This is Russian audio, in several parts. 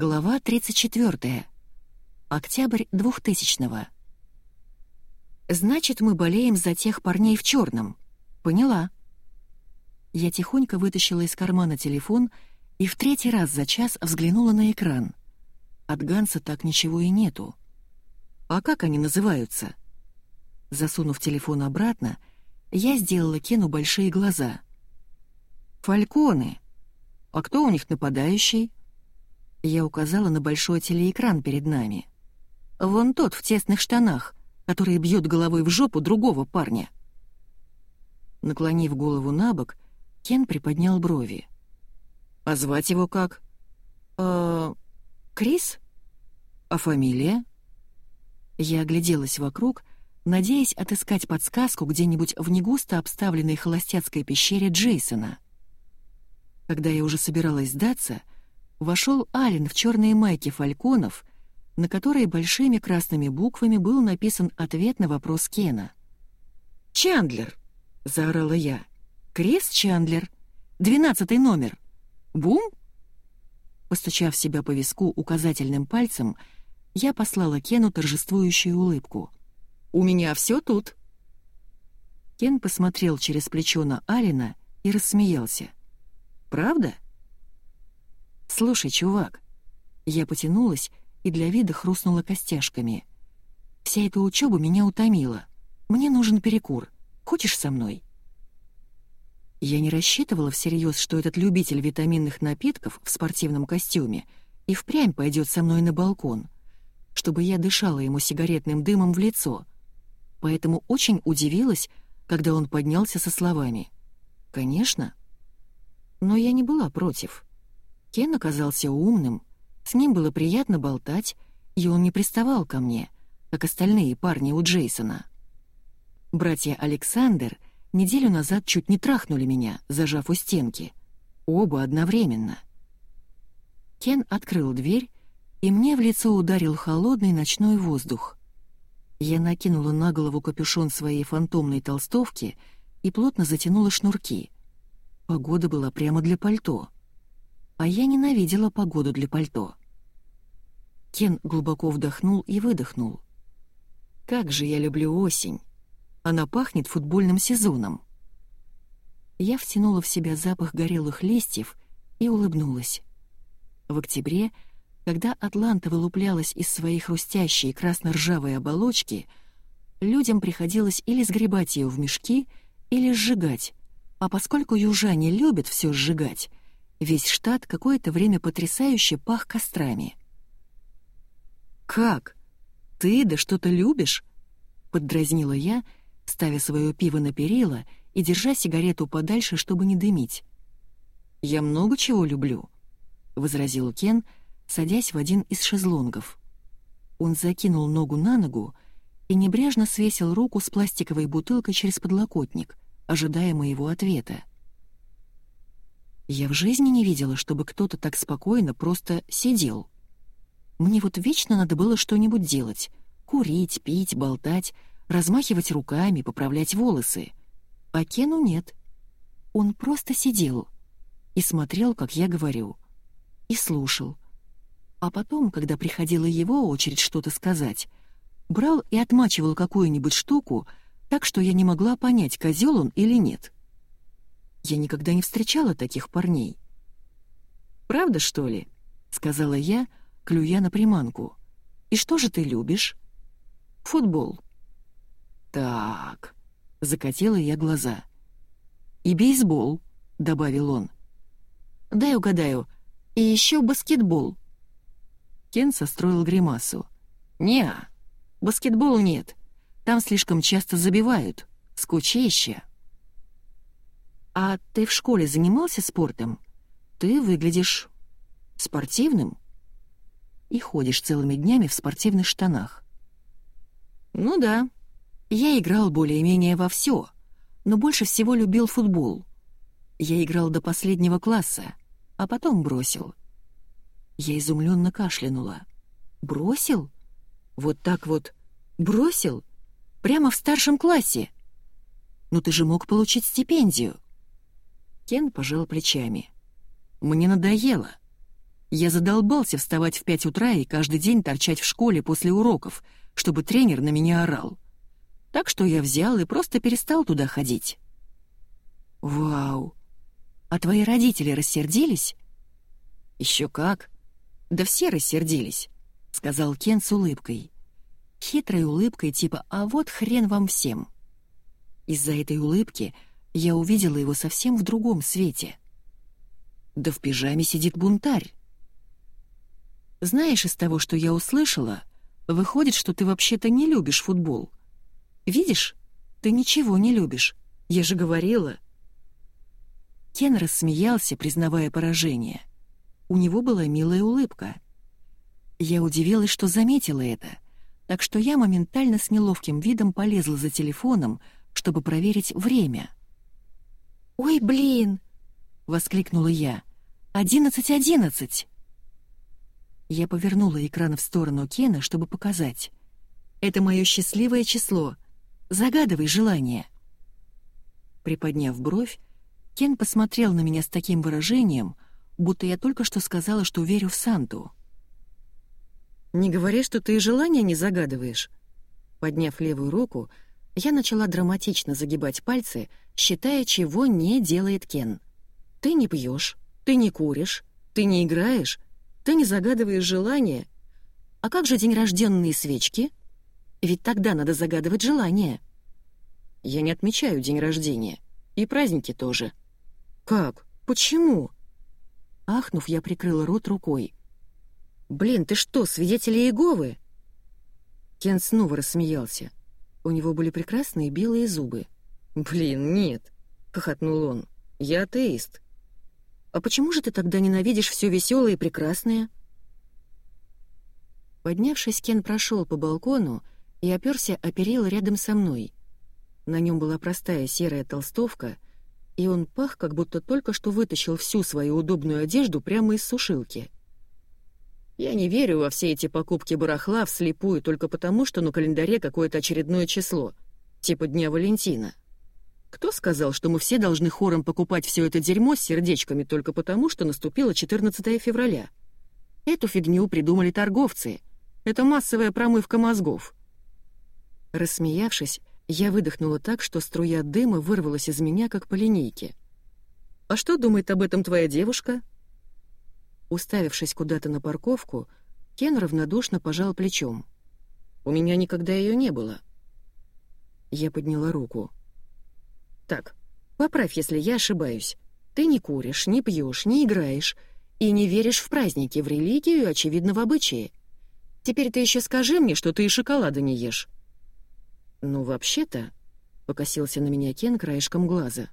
Глава 34. Октябрь 2000-го. «Значит, мы болеем за тех парней в черном. Поняла». Я тихонько вытащила из кармана телефон и в третий раз за час взглянула на экран. От Ганса так ничего и нету. А как они называются? Засунув телефон обратно, я сделала Кену большие глаза. «Фальконы. А кто у них нападающий?» Я указала на большой телеэкран перед нами. «Вон тот в тесных штанах, который бьет головой в жопу другого парня». Наклонив голову на бок, Кен приподнял брови. «А звать его как?» «Э... Крис? А фамилия?» Я огляделась вокруг, надеясь отыскать подсказку где-нибудь в негусто обставленной холостяцкой пещере Джейсона. Когда я уже собиралась сдаться, вошел Ален в черные майки фальконов, на которой большими красными буквами был написан ответ на вопрос Кена. «Чандлер!» — заорала я. «Крис Чандлер! Двенадцатый номер! Бум!» Постучав себя по виску указательным пальцем, я послала Кену торжествующую улыбку. «У меня все тут!» Кен посмотрел через плечо на Алина и рассмеялся. «Правда?» «Слушай, чувак». Я потянулась и для вида хрустнула костяшками. «Вся эта учеба меня утомила. Мне нужен перекур. Хочешь со мной?» Я не рассчитывала всерьез, что этот любитель витаминных напитков в спортивном костюме и впрямь пойдет со мной на балкон, чтобы я дышала ему сигаретным дымом в лицо. Поэтому очень удивилась, когда он поднялся со словами. «Конечно». Но я не была против. Кен оказался умным, с ним было приятно болтать, и он не приставал ко мне, как остальные парни у Джейсона. Братья Александр неделю назад чуть не трахнули меня, зажав у стенки. Оба одновременно. Кен открыл дверь, и мне в лицо ударил холодный ночной воздух. Я накинула на голову капюшон своей фантомной толстовки и плотно затянула шнурки. Погода была прямо для пальто а я ненавидела погоду для пальто. Кен глубоко вдохнул и выдохнул. «Как же я люблю осень! Она пахнет футбольным сезоном!» Я втянула в себя запах горелых листьев и улыбнулась. В октябре, когда Атланта вылуплялась из своей хрустящей красно-ржавой оболочки, людям приходилось или сгребать ее в мешки, или сжигать, а поскольку южане любят все сжигать, Весь штат какое-то время потрясающе пах кострами. «Как? Ты да что-то любишь?» — поддразнила я, ставя свое пиво на перила и держа сигарету подальше, чтобы не дымить. «Я много чего люблю», — возразил Кен, садясь в один из шезлонгов. Он закинул ногу на ногу и небрежно свесил руку с пластиковой бутылкой через подлокотник, ожидая моего ответа. Я в жизни не видела, чтобы кто-то так спокойно просто сидел. Мне вот вечно надо было что-нибудь делать. Курить, пить, болтать, размахивать руками, поправлять волосы. А Кену нет. Он просто сидел и смотрел, как я говорю, и слушал. А потом, когда приходила его очередь что-то сказать, брал и отмачивал какую-нибудь штуку, так что я не могла понять, козел он или нет. Я никогда не встречала таких парней. «Правда, что ли?» — сказала я, клюя на приманку. «И что же ты любишь?» «Футбол». «Так...» — закатила я глаза. «И бейсбол», — добавил он. «Дай угадаю. И еще баскетбол». Кен состроил гримасу. не баскетбол нет. Там слишком часто забивают. Скучище». «А ты в школе занимался спортом? Ты выглядишь спортивным?» «И ходишь целыми днями в спортивных штанах». «Ну да. Я играл более-менее во все, но больше всего любил футбол. Я играл до последнего класса, а потом бросил». Я изумленно кашлянула. «Бросил? Вот так вот бросил? Прямо в старшем классе? Ну ты же мог получить стипендию». Кен пожал плечами. «Мне надоело». Я задолбался вставать в пять утра и каждый день торчать в школе после уроков, чтобы тренер на меня орал. Так что я взял и просто перестал туда ходить. Вау! А твои родители рассердились? Еще как. Да все рассердились, сказал Кен с улыбкой. Хитрой улыбкой типа «а вот хрен вам всем». Из-за этой улыбки я увидела его совсем в другом свете. Да в пижаме сидит бунтарь. Знаешь, из того, что я услышала, выходит, что ты вообще-то не любишь футбол. Видишь, ты ничего не любишь. Я же говорила. Кен рассмеялся, признавая поражение. У него была милая улыбка. Я удивилась, что заметила это, так что я моментально с неловким видом полезла за телефоном, чтобы проверить время. «Ой, блин!» — воскликнула я. «Одиннадцать, одиннадцать!» Я повернула экран в сторону Кена, чтобы показать. «Это мое счастливое число. Загадывай желание». Приподняв бровь, Кен посмотрел на меня с таким выражением, будто я только что сказала, что верю в Санту. «Не говори, что ты и желания не загадываешь». Подняв левую руку, я начала драматично загибать пальцы, считая, чего не делает Кен. «Ты не пьешь, ты не куришь, ты не играешь, ты не загадываешь желания. А как же день рожденные свечки? Ведь тогда надо загадывать желание. Я не отмечаю день рождения. И праздники тоже. Как? Почему? Ахнув, я прикрыла рот рукой. «Блин, ты что, свидетели Иеговы?» Кен снова рассмеялся. У него были прекрасные белые зубы. «Блин, нет», — хохотнул он. «Я атеист. А почему же ты тогда ненавидишь все веселое и прекрасное?» Поднявшись, Кен прошел по балкону и оперся о перила рядом со мной. На нем была простая серая толстовка, и он пах, как будто только что вытащил всю свою удобную одежду прямо из сушилки. Я не верю во все эти покупки барахла вслепую только потому, что на календаре какое-то очередное число, типа Дня Валентина. Кто сказал, что мы все должны хором покупать все это дерьмо с сердечками только потому, что наступило 14 февраля? Эту фигню придумали торговцы. Это массовая промывка мозгов. Рассмеявшись, я выдохнула так, что струя дыма вырвалась из меня, как по линейке. «А что думает об этом твоя девушка?» Уставившись куда-то на парковку, Кен равнодушно пожал плечом. «У меня никогда ее не было». Я подняла руку. Так, поправь, если я ошибаюсь. Ты не куришь, не пьешь, не играешь и не веришь в праздники, в религию очевидно, в обычаи. Теперь ты еще скажи мне, что ты и шоколада не ешь». «Ну, вообще-то...» — покосился на меня Кен краешком глаза.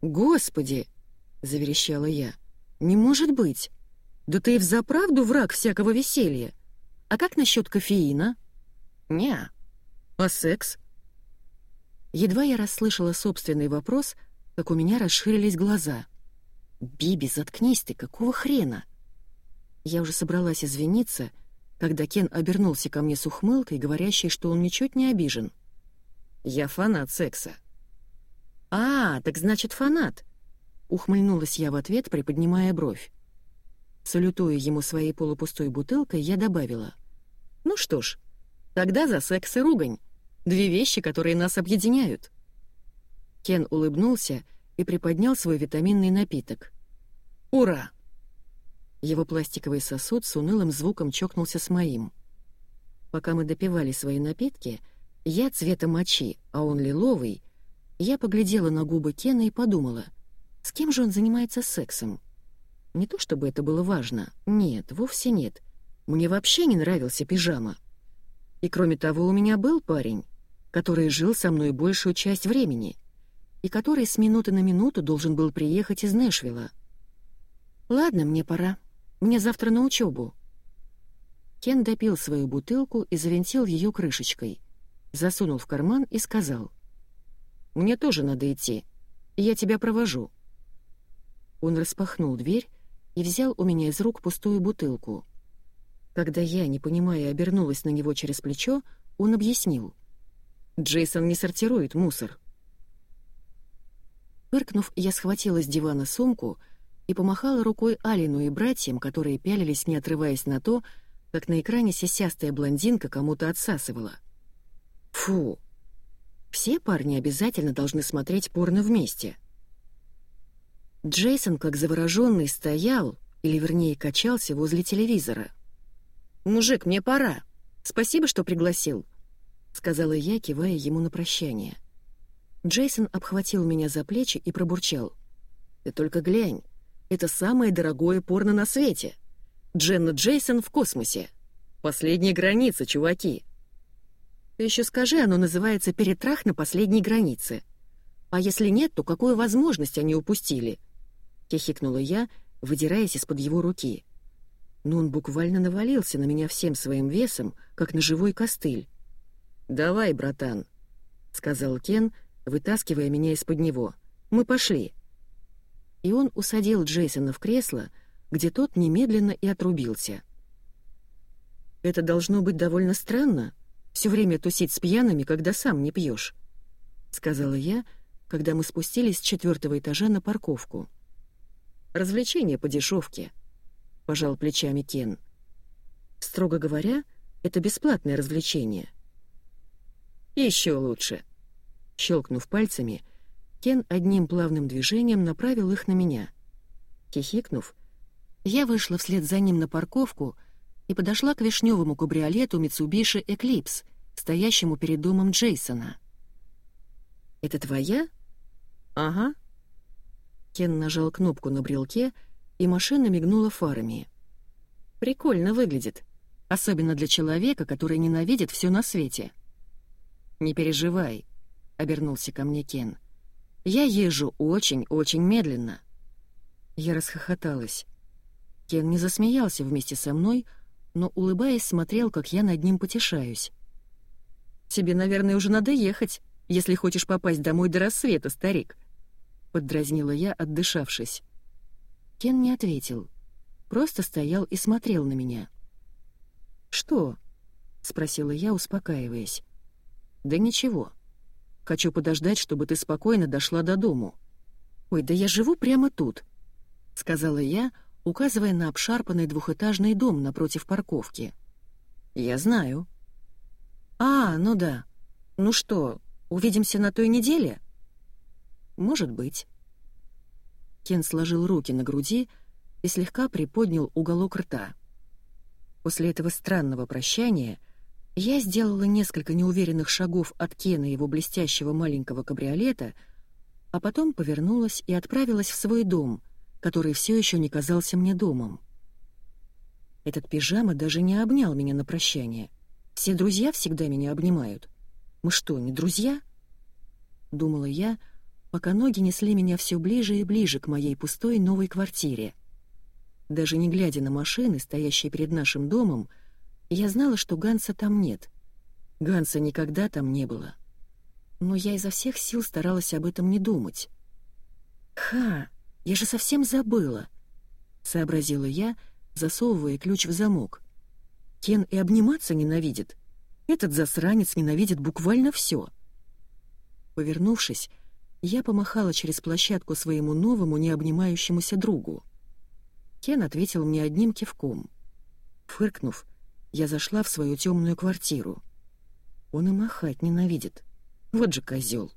«Господи!» — заверещала я. «Не может быть! Да ты и взаправду враг всякого веселья! А как насчет кофеина?» «Не. А секс?» Едва я расслышала собственный вопрос, как у меня расширились глаза. «Биби, заткнись ты, какого хрена?» Я уже собралась извиниться, когда Кен обернулся ко мне с ухмылкой, говорящей, что он ничуть не обижен. «Я фанат секса». «А, так значит, фанат!» Ухмыльнулась я в ответ, приподнимая бровь. Салютуя ему своей полупустой бутылкой, я добавила. «Ну что ж, тогда за секс и ругань. Две вещи, которые нас объединяют». Кен улыбнулся и приподнял свой витаминный напиток. «Ура!» Его пластиковый сосуд с унылым звуком чокнулся с моим. Пока мы допивали свои напитки, я цвета мочи, а он лиловый, я поглядела на губы Кена и подумала, с кем же он занимается сексом? Не то чтобы это было важно, нет, вовсе нет. Мне вообще не нравился пижама. И кроме того, у меня был парень, который жил со мной большую часть времени и который с минуты на минуту должен был приехать из Нэшвилла. «Ладно, мне пора. Мне завтра на учебу. Кен допил свою бутылку и завинтил ее крышечкой, засунул в карман и сказал. «Мне тоже надо идти. Я тебя провожу». Он распахнул дверь и взял у меня из рук пустую бутылку. Когда я, не понимая, обернулась на него через плечо, он объяснил — Джейсон не сортирует мусор. Фыркнув, я схватила с дивана сумку и помахала рукой Алину и братьям, которые пялились, не отрываясь на то, как на экране сисястая блондинка кому-то отсасывала. Фу! Все парни обязательно должны смотреть порно вместе. Джейсон, как завороженный, стоял, или вернее качался возле телевизора. «Мужик, мне пора. Спасибо, что пригласил», — сказала я, кивая ему на прощание. Джейсон обхватил меня за плечи и пробурчал. «Ты только глянь, это самое дорогое порно на свете. Дженна Джейсон в космосе. Последняя граница, чуваки». Ты еще скажи, оно называется «Перетрах на последней границе». А если нет, то какую возможность они упустили?» — хихикнула я, выдираясь из-под его руки. Но он буквально навалился на меня всем своим весом, как на живой костыль. «Давай, братан», — сказал Кен, вытаскивая меня из-под него. «Мы пошли». И он усадил Джейсона в кресло, где тот немедленно и отрубился. «Это должно быть довольно странно», все время тусить с пьяными, когда сам не пьешь», — сказала я, когда мы спустились с четвертого этажа на парковку. «Развлечение по дешевке», — пожал плечами Кен. «Строго говоря, это бесплатное развлечение». «Еще лучше», — щелкнув пальцами, Кен одним плавным движением направил их на меня. Хихикнув, я вышла вслед за ним на парковку — и подошла к вишневому кабриолету Mitsubishi Eclipse, стоящему перед домом Джейсона. «Это твоя?» «Ага». Кен нажал кнопку на брелке, и машина мигнула фарами. «Прикольно выглядит, особенно для человека, который ненавидит все на свете». «Не переживай», — обернулся ко мне Кен. «Я езжу очень-очень медленно». Я расхохоталась. Кен не засмеялся вместе со мной, — но, улыбаясь, смотрел, как я над ним потешаюсь. «Тебе, наверное, уже надо ехать, если хочешь попасть домой до рассвета, старик», — поддразнила я, отдышавшись. Кен не ответил, просто стоял и смотрел на меня. «Что?» — спросила я, успокаиваясь. «Да ничего. Хочу подождать, чтобы ты спокойно дошла до дому». «Ой, да я живу прямо тут», — сказала я, — указывая на обшарпанный двухэтажный дом напротив парковки. «Я знаю». «А, ну да. Ну что, увидимся на той неделе?» «Может быть». Кен сложил руки на груди и слегка приподнял уголок рта. После этого странного прощания я сделала несколько неуверенных шагов от Кена его блестящего маленького кабриолета, а потом повернулась и отправилась в свой дом — который все еще не казался мне домом. Этот пижама даже не обнял меня на прощание. Все друзья всегда меня обнимают. Мы что, не друзья? Думала я, пока ноги несли меня все ближе и ближе к моей пустой новой квартире. Даже не глядя на машины, стоящие перед нашим домом, я знала, что Ганса там нет. Ганса никогда там не было. Но я изо всех сил старалась об этом не думать. Ха! Я же совсем забыла», — сообразила я, засовывая ключ в замок. «Кен и обниматься ненавидит. Этот засранец ненавидит буквально все». Повернувшись, я помахала через площадку своему новому необнимающемуся другу. Кен ответил мне одним кивком. Фыркнув, я зашла в свою темную квартиру. Он и махать ненавидит. Вот же козел.